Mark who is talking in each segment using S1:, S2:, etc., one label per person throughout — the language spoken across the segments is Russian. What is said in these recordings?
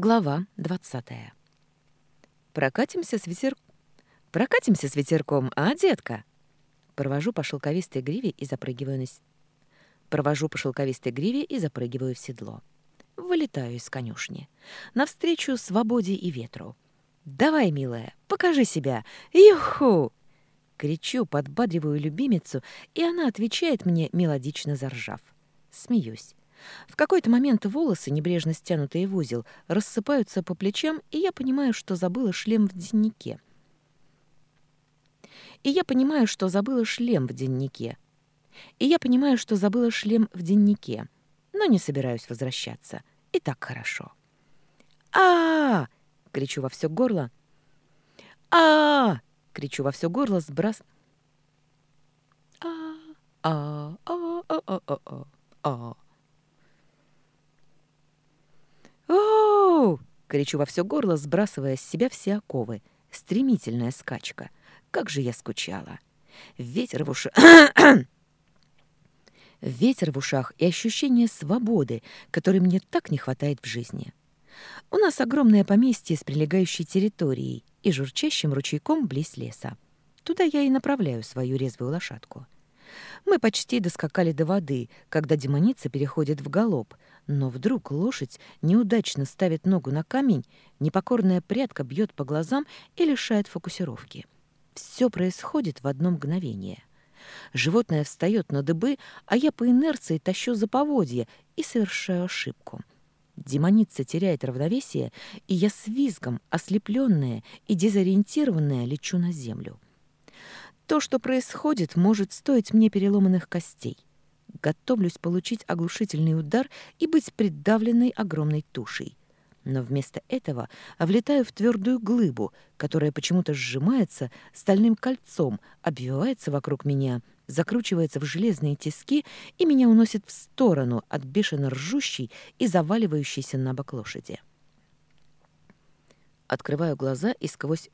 S1: Глава 20. Прокатимся с ветерком. Прокатимся с ветерком, а, детка? Провожу по шелковистой гриве и запрыгиваю на. Провожу по шелковистой гриве и запрыгиваю в седло. Вылетаю из конюшни. Навстречу свободе и ветру. «Давай, милая, покажи себя! Юху!» Кричу, подбадриваю любимицу, и она отвечает мне, мелодично заржав. Смеюсь. В какой-то момент волосы, небрежно стянутые в узел, рассыпаются по плечам, и я понимаю, что забыла шлем в деннике. И я понимаю, что забыла шлем в деннике. И я понимаю, что забыла шлем в деннике. Но не собираюсь возвращаться. И так хорошо. а, -а, -а кричу во все горло. а, -а, -а кричу во все горло, сбрас... а а а а а а а а Кричу во все горло, сбрасывая с себя все оковы. Стремительная скачка. Как же я скучала. Ветер в ушах... Ветер в ушах и ощущение свободы, которой мне так не хватает в жизни. У нас огромное поместье с прилегающей территорией и журчащим ручейком близ леса. Туда я и направляю свою резвую лошадку. Мы почти доскакали до воды, когда демоница переходит в галоп, но вдруг лошадь неудачно ставит ногу на камень, непокорная прядка бьет по глазам и лишает фокусировки. Все происходит в одно мгновение. Животное встает на дыбы, а я по инерции тащу за поводья и совершаю ошибку. Демоница теряет равновесие, и я с визгом, ослепленная и дезориентированная, лечу на землю. То, что происходит, может стоить мне переломанных костей готовлюсь получить оглушительный удар и быть придавленной огромной тушей. Но вместо этого влетаю в твердую глыбу, которая почему-то сжимается стальным кольцом, обвивается вокруг меня, закручивается в железные тиски и меня уносит в сторону от бешено ржущей и заваливающейся на бок лошади. Открываю глаза и сквозь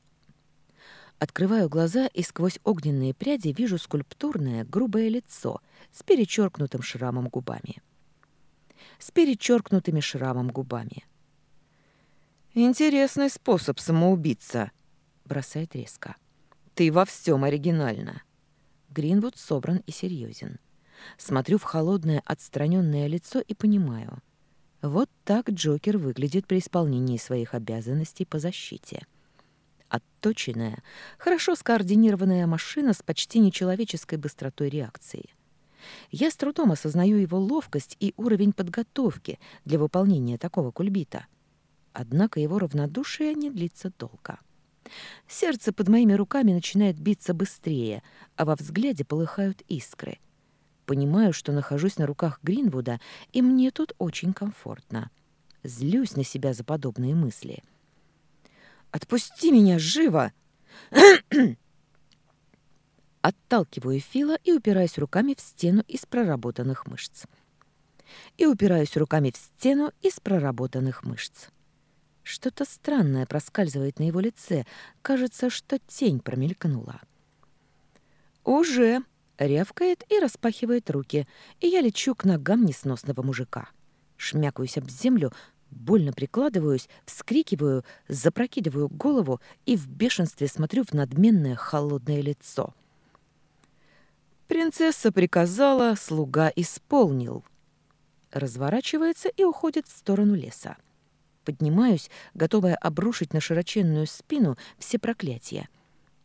S1: Открываю глаза и сквозь огненные пряди вижу скульптурное, грубое лицо с перечеркнутым шрамом губами. С перечеркнутыми шрамом губами. «Интересный способ самоубиться», — бросает резко. «Ты во всем оригинальна». Гринвуд собран и серьезен. Смотрю в холодное, отстраненное лицо и понимаю. Вот так Джокер выглядит при исполнении своих обязанностей по защите. Отточенная, хорошо скоординированная машина с почти нечеловеческой быстротой реакции. Я с трудом осознаю его ловкость и уровень подготовки для выполнения такого кульбита. Однако его равнодушие не длится долго. Сердце под моими руками начинает биться быстрее, а во взгляде полыхают искры. Понимаю, что нахожусь на руках Гринвуда, и мне тут очень комфортно. Злюсь на себя за подобные мысли — Отпусти меня живо!» Отталкиваю Фила и упираюсь руками в стену из проработанных мышц. И упираюсь руками в стену из проработанных мышц. Что-то странное проскальзывает на его лице. Кажется, что тень промелькнула. «Уже!» — рявкает и распахивает руки, и я лечу к ногам несносного мужика. Шмякаюсь об землю, Больно прикладываюсь, вскрикиваю, запрокидываю голову и в бешенстве смотрю в надменное холодное лицо. «Принцесса приказала, слуга исполнил». Разворачивается и уходит в сторону леса. Поднимаюсь, готовая обрушить на широченную спину все проклятия.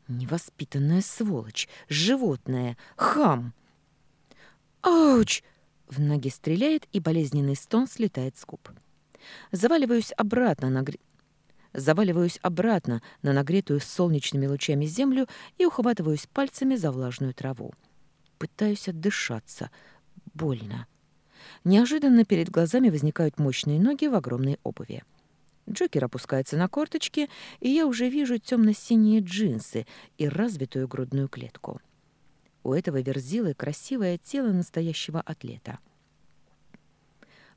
S1: Невоспитанная сволочь, животное, хам. «Ауч!» — в ноги стреляет, и болезненный стон слетает с губ. Заваливаюсь обратно на заваливаюсь обратно на нагретую солнечными лучами землю и ухватываюсь пальцами за влажную траву. Пытаюсь отдышаться. Больно. Неожиданно перед глазами возникают мощные ноги в огромной обуви. Джокер опускается на корточки, и я уже вижу темно-синие джинсы и развитую грудную клетку. У этого верзилы красивое тело настоящего атлета —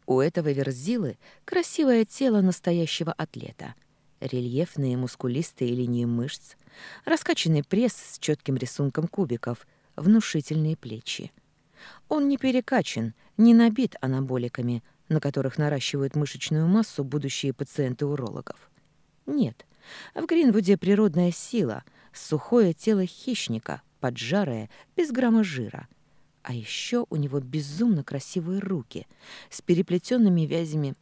S1: у этого верзилы красивое тело настоящего атлета. Рельефные мускулистые линии мышц, раскачанный пресс с четким рисунком кубиков, внушительные плечи. Он не перекачан, не набит анаболиками, на которых наращивают мышечную массу будущие пациенты урологов. Нет, в Гринвуде природная сила, сухое тело хищника, поджарое, без грамма жира — а еще у него безумно красивые руки с переплетенными вязями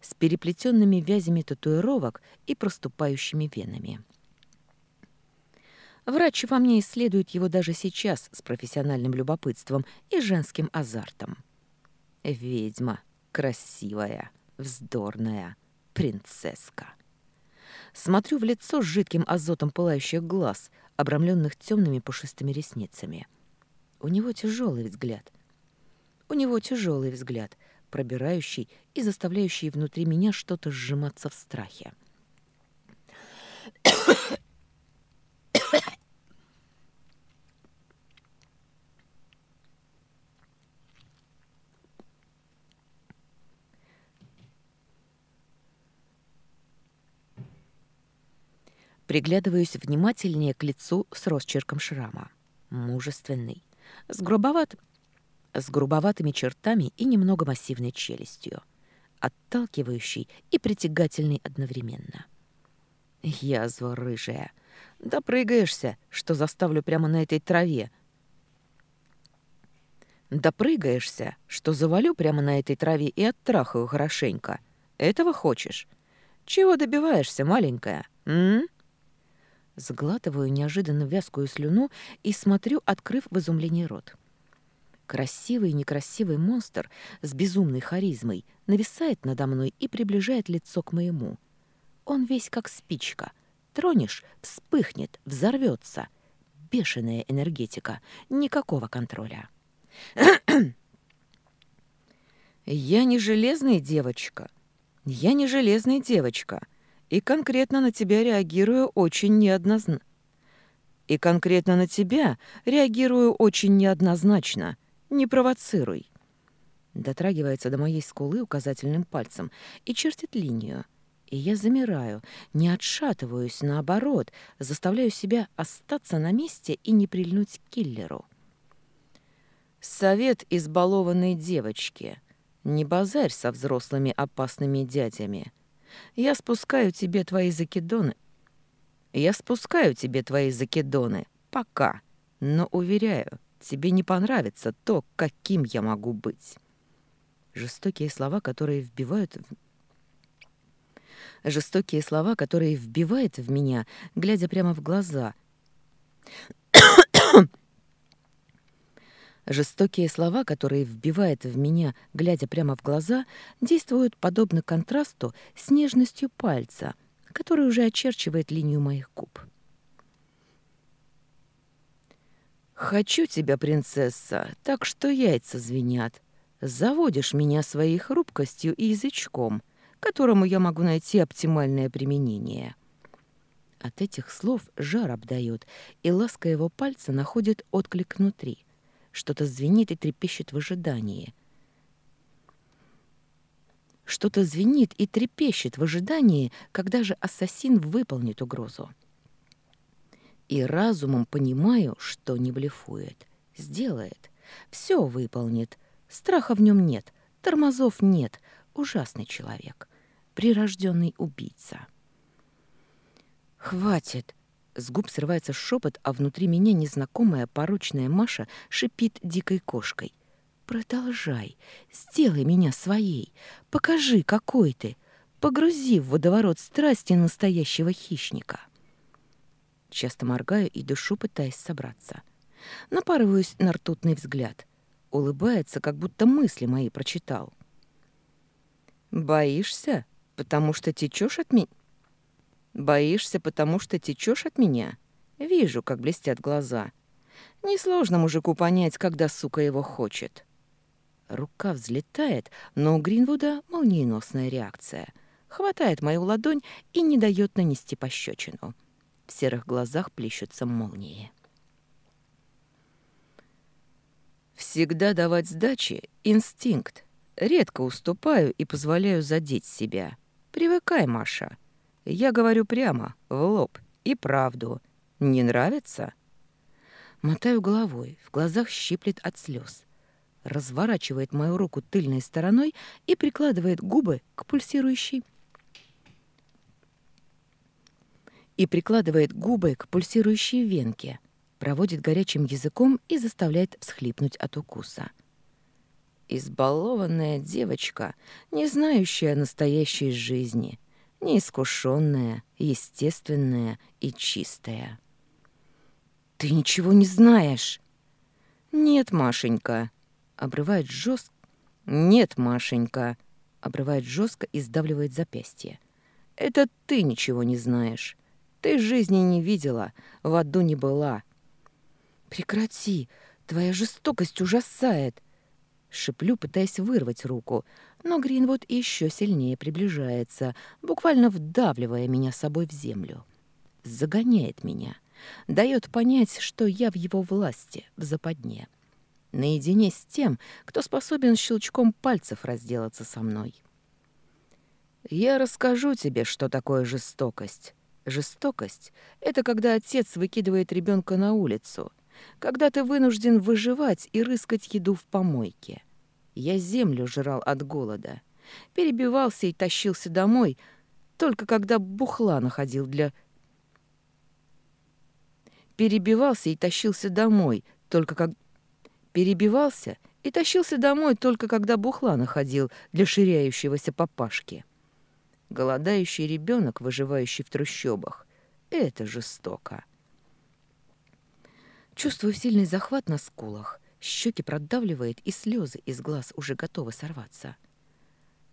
S1: с переплетенными вязями татуировок и проступающими венами. Врач во мне исследует его даже сейчас с профессиональным любопытством и женским азартом. Ведьма, красивая, вздорная, принцесска. Смотрю в лицо с жидким азотом пылающих глаз, обрамленных темными пушистыми ресницами — у него тяжелый взгляд. У него тяжелый взгляд, пробирающий и заставляющий внутри меня что-то сжиматься в страхе. Приглядываюсь внимательнее к лицу с росчерком шрама. Мужественный, с, грубоват... с грубоватыми чертами и немного массивной челюстью. отталкивающей и притягательной одновременно. Язва рыжая. да прыгаешься, что заставлю прямо на этой траве. Допрыгаешься, что завалю прямо на этой траве и оттрахаю хорошенько. Этого хочешь? Чего добиваешься, маленькая? М? Сглатываю неожиданно вязкую слюну и смотрю, открыв в изумлении рот. Красивый и некрасивый монстр с безумной харизмой нависает надо мной и приближает лицо к моему. Он весь как спичка. Тронешь — вспыхнет, взорвется. Бешеная энергетика, никакого контроля. «Я не железная девочка. Я не железная девочка», и конкретно на тебя реагирую очень неоднозначно. И конкретно на тебя реагирую очень неоднозначно. Не провоцируй. Дотрагивается до моей скулы указательным пальцем и чертит линию. И я замираю, не отшатываюсь, наоборот, заставляю себя остаться на месте и не прильнуть к киллеру. Совет избалованной девочки. Не базарь со взрослыми опасными дядями — я спускаю тебе твои закидоны. Я спускаю тебе твои закидоны. Пока. Но, уверяю, тебе не понравится то, каким я могу быть. Жестокие слова, которые вбивают в... Жестокие слова, которые вбивает в меня, глядя прямо в глаза. Жестокие слова, которые вбивает в меня, глядя прямо в глаза, действуют подобно контрасту с нежностью пальца, который уже очерчивает линию моих губ. «Хочу тебя, принцесса, так что яйца звенят. Заводишь меня своей хрупкостью и язычком, которому я могу найти оптимальное применение». От этих слов жар обдает, и ласка его пальца находит отклик внутри – что-то звенит и трепещет в ожидании. Что-то звенит и трепещет в ожидании, когда же ассасин выполнит угрозу. И разумом понимаю, что не блефует. Сделает. Все выполнит. Страха в нем нет, тормозов нет. Ужасный человек. Прирожденный убийца. «Хватит!» С губ срывается шепот, а внутри меня незнакомая порочная Маша шипит дикой кошкой. «Продолжай. Сделай меня своей. Покажи, какой ты. Погрузи в водоворот страсти настоящего хищника». Часто моргаю и дышу, пытаясь собраться. Напарываюсь на ртутный взгляд. Улыбается, как будто мысли мои прочитал. «Боишься? Потому что течешь от меня?» Боишься, потому что течешь от меня? Вижу, как блестят глаза. Несложно мужику понять, когда сука его хочет. Рука взлетает, но у Гринвуда молниеносная реакция. Хватает мою ладонь и не дает нанести пощечину. В серых глазах плещутся молнии. Всегда давать сдачи — инстинкт. Редко уступаю и позволяю задеть себя. Привыкай, Маша. Я говорю прямо, в лоб и правду. Не нравится? Мотаю головой, в глазах щиплет от слез. Разворачивает мою руку тыльной стороной и прикладывает губы к пульсирующей и прикладывает губы к пульсирующей венке, проводит горячим языком и заставляет всхлипнуть от укуса. Избалованная девочка, не знающая настоящей жизни, неискушенная, естественная и чистая. «Ты ничего не знаешь!» «Нет, Машенька!» — обрывает жестко. «Нет, Машенька!» — обрывает жестко и сдавливает запястье. «Это ты ничего не знаешь. Ты жизни не видела, в аду не была». «Прекрати! Твоя жестокость ужасает!» Шиплю, пытаясь вырвать руку, но Гринвуд еще сильнее приближается, буквально вдавливая меня собой в землю. Загоняет меня, дает понять, что я в его власти, в западне. Наедине с тем, кто способен щелчком пальцев разделаться со мной. «Я расскажу тебе, что такое жестокость. Жестокость — это когда отец выкидывает ребенка на улицу, когда ты вынужден выживать и рыскать еду в помойке» Я землю жрал от голода. Перебивался и тащился домой, только когда бухла находил для... Перебивался и тащился домой, только как... Перебивался и тащился домой, только когда бухла находил для ширяющегося папашки. Голодающий ребенок, выживающий в трущобах. Это жестоко. Чувствую сильный захват на скулах — щеки продавливает, и слезы из глаз уже готовы сорваться.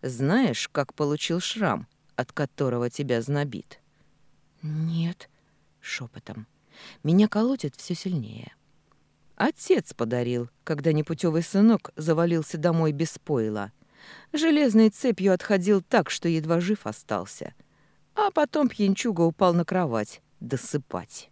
S1: «Знаешь, как получил шрам, от которого тебя знобит?» «Нет», — шепотом. «Меня колотит все сильнее». Отец подарил, когда непутевый сынок завалился домой без пойла. Железной цепью отходил так, что едва жив остался. А потом пьянчуга упал на кровать досыпать.